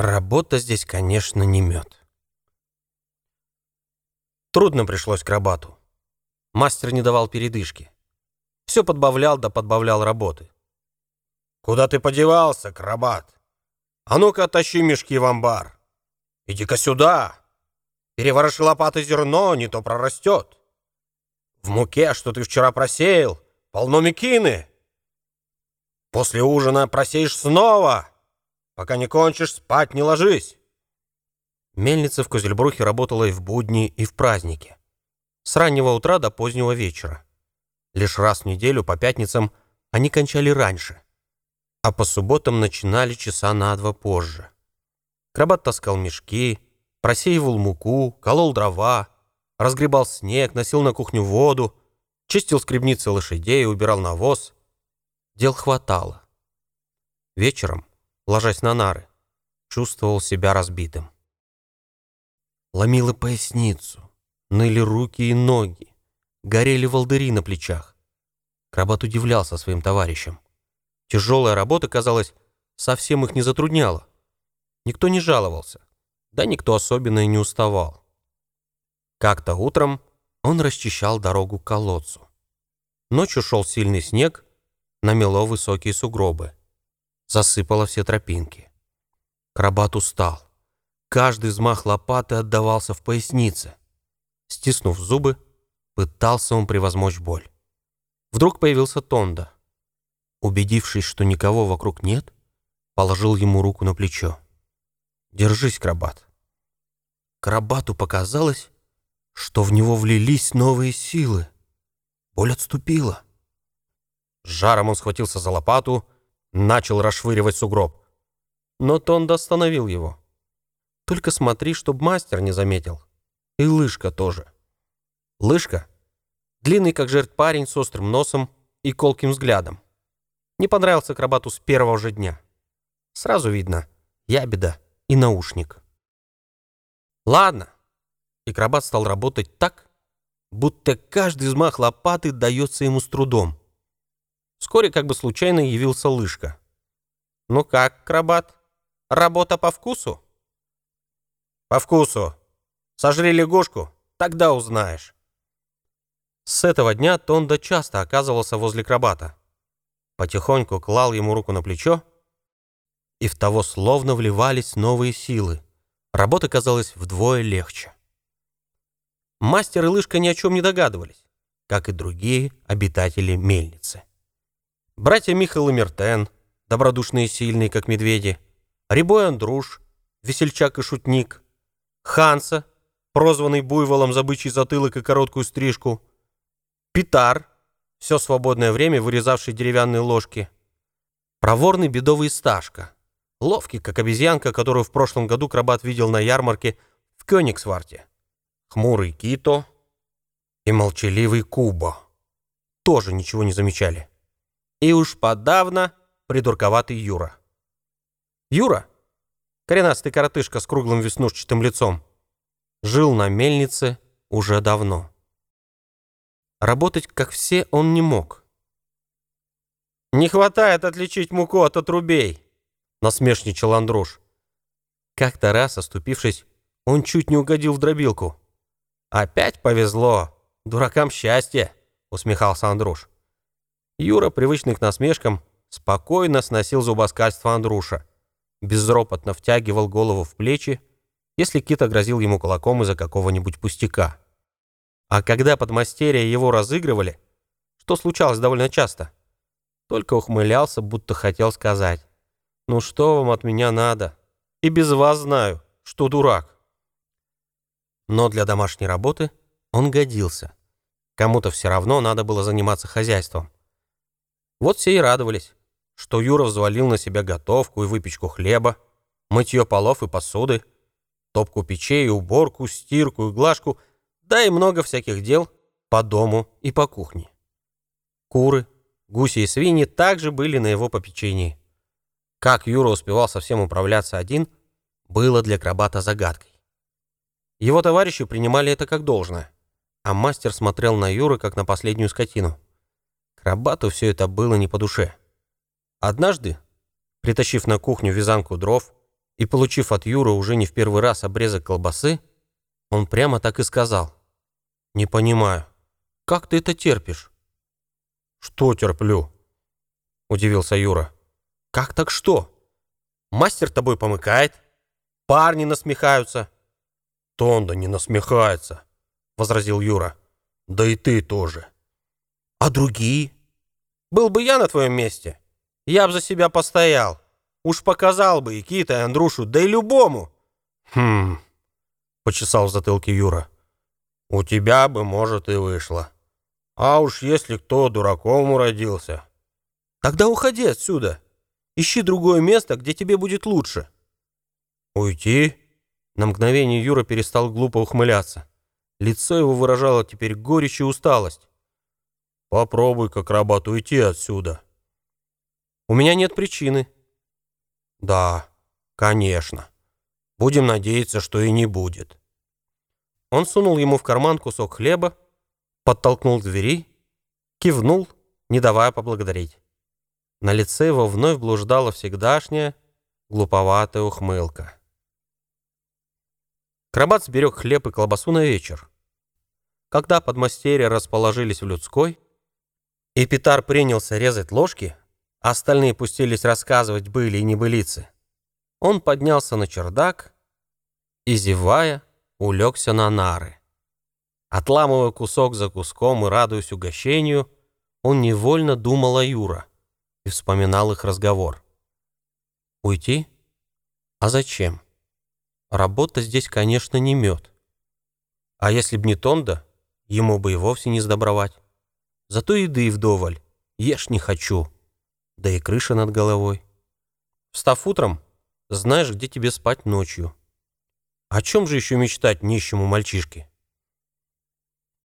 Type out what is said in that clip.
Работа здесь, конечно, не мед. Трудно пришлось Крабату. Мастер не давал передышки. Все подбавлял да подбавлял работы. «Куда ты подевался, Крабат? А ну-ка, тащи мешки в амбар. Иди-ка сюда. Перевороши лопатой зерно, не то прорастет. В муке, что ты вчера просеял, полно мекины. После ужина просеешь снова». Пока не кончишь, спать не ложись. Мельница в Козельбрухе работала и в будни, и в праздники. С раннего утра до позднего вечера. Лишь раз в неделю по пятницам они кончали раньше, а по субботам начинали часа на два позже. Крабат таскал мешки, просеивал муку, колол дрова, разгребал снег, носил на кухню воду, чистил скребницы лошадей, убирал навоз. Дел хватало. Вечером ложась на нары, чувствовал себя разбитым. Ломило поясницу, ныли руки и ноги, горели волдыри на плечах. Крабат удивлялся своим товарищам. Тяжелая работа, казалось, совсем их не затрудняла. Никто не жаловался, да никто особенно и не уставал. Как-то утром он расчищал дорогу к колодцу. Ночью шел сильный снег, намело высокие сугробы засыпала все тропинки. Крабат устал. Каждый взмах лопаты отдавался в пояснице. Стиснув зубы, пытался он превозмочь боль. Вдруг появился Тонда. Убедившись, что никого вокруг нет, положил ему руку на плечо. «Держись, Крабат». Крабату показалось, что в него влились новые силы. Боль отступила. С жаром он схватился за лопату начал расшвыривать сугроб. Но Тонд остановил его. «Только смотри, чтоб мастер не заметил. И Лышка тоже». Лышка — длинный, как жертв парень, с острым носом и колким взглядом. Не понравился акробату с первого же дня. Сразу видно — ябеда и наушник. «Ладно». И акробат стал работать так, будто каждый взмах лопаты дается ему с трудом. Вскоре как бы случайно явился Лышка. «Ну как, крабат, работа по вкусу?» «По вкусу. Сожри лягушку, тогда узнаешь». С этого дня Тонда часто оказывался возле крабата. Потихоньку клал ему руку на плечо, и в того словно вливались новые силы. Работа казалась вдвое легче. Мастер и Лышка ни о чем не догадывались, как и другие обитатели мельницы. Братья Михаил и Мертен, добродушные и сильные, как медведи, Рябой Андруш, весельчак и шутник, Ханса, прозванный буйволом за бычий затылок и короткую стрижку, Питар, все свободное время вырезавший деревянные ложки, проворный бедовый Сташка, ловкий, как обезьянка, которую в прошлом году Крабат видел на ярмарке в Кёнигсварте, хмурый Кито и молчаливый Кубо. Тоже ничего не замечали и уж подавно придурковатый Юра. Юра, коренастый коротышка с круглым веснушчатым лицом, жил на мельнице уже давно. Работать, как все, он не мог. «Не хватает отличить муку от отрубей», — насмешничал Андруш. Как-то раз, оступившись, он чуть не угодил в дробилку. «Опять повезло. Дуракам счастье», — усмехался Андруш. Юра, привычный к насмешкам, спокойно сносил зубоскальство Андруша, безропотно втягивал голову в плечи, если Кита грозил ему кулаком из-за какого-нибудь пустяка. А когда подмастерья его разыгрывали, что случалось довольно часто, только ухмылялся, будто хотел сказать, «Ну что вам от меня надо? И без вас знаю, что дурак». Но для домашней работы он годился. Кому-то все равно надо было заниматься хозяйством. Вот все и радовались, что Юра взвалил на себя готовку и выпечку хлеба, мытье полов и посуды, топку печей, уборку, стирку и глажку, да и много всяких дел по дому и по кухне. Куры, гуси и свиньи также были на его попечении. Как Юра успевал совсем управляться один, было для Крабата загадкой. Его товарищи принимали это как должное, а мастер смотрел на Юру как на последнюю скотину. Крабату все это было не по душе. Однажды, притащив на кухню вязанку дров И, получив от Юры уже не в первый раз обрезок колбасы, он прямо так и сказал. «Не понимаю, как ты это терпишь?» «Что терплю?» — удивился Юра. «Как так что? Мастер тобой помыкает, парни насмехаются». «Тонда не насмехается», — возразил Юра. «Да и ты тоже». «А другие? Был бы я на твоем месте, я б за себя постоял. Уж показал бы и Кита, и Андрушу, да и любому». «Хм...» — почесал в затылке Юра. «У тебя бы, может, и вышло. А уж если кто дураком уродился...» «Тогда уходи отсюда. Ищи другое место, где тебе будет лучше». «Уйти?» На мгновение Юра перестал глупо ухмыляться. Лицо его выражало теперь горечь и усталость. «Попробуй, как рабат, уйти отсюда». «У меня нет причины». «Да, конечно. Будем надеяться, что и не будет». Он сунул ему в карман кусок хлеба, подтолкнул к двери, кивнул, не давая поблагодарить. На лице его вновь блуждала всегдашняя глуповатая ухмылка. Крабат сберег хлеб и колбасу на вечер. Когда подмастерья расположились в людской, и Питар принялся резать ложки, а остальные пустились рассказывать были и небылицы, он поднялся на чердак и, зевая, улегся на нары. Отламывая кусок за куском и радуясь угощению, он невольно думал о Юра и вспоминал их разговор. Уйти? А зачем? Работа здесь, конечно, не мед. А если б не Тонда, ему бы и вовсе не сдобровать. Зато еды вдоволь, ешь не хочу. Да и крыша над головой. Встав утром, знаешь, где тебе спать ночью. О чем же еще мечтать нищему мальчишке?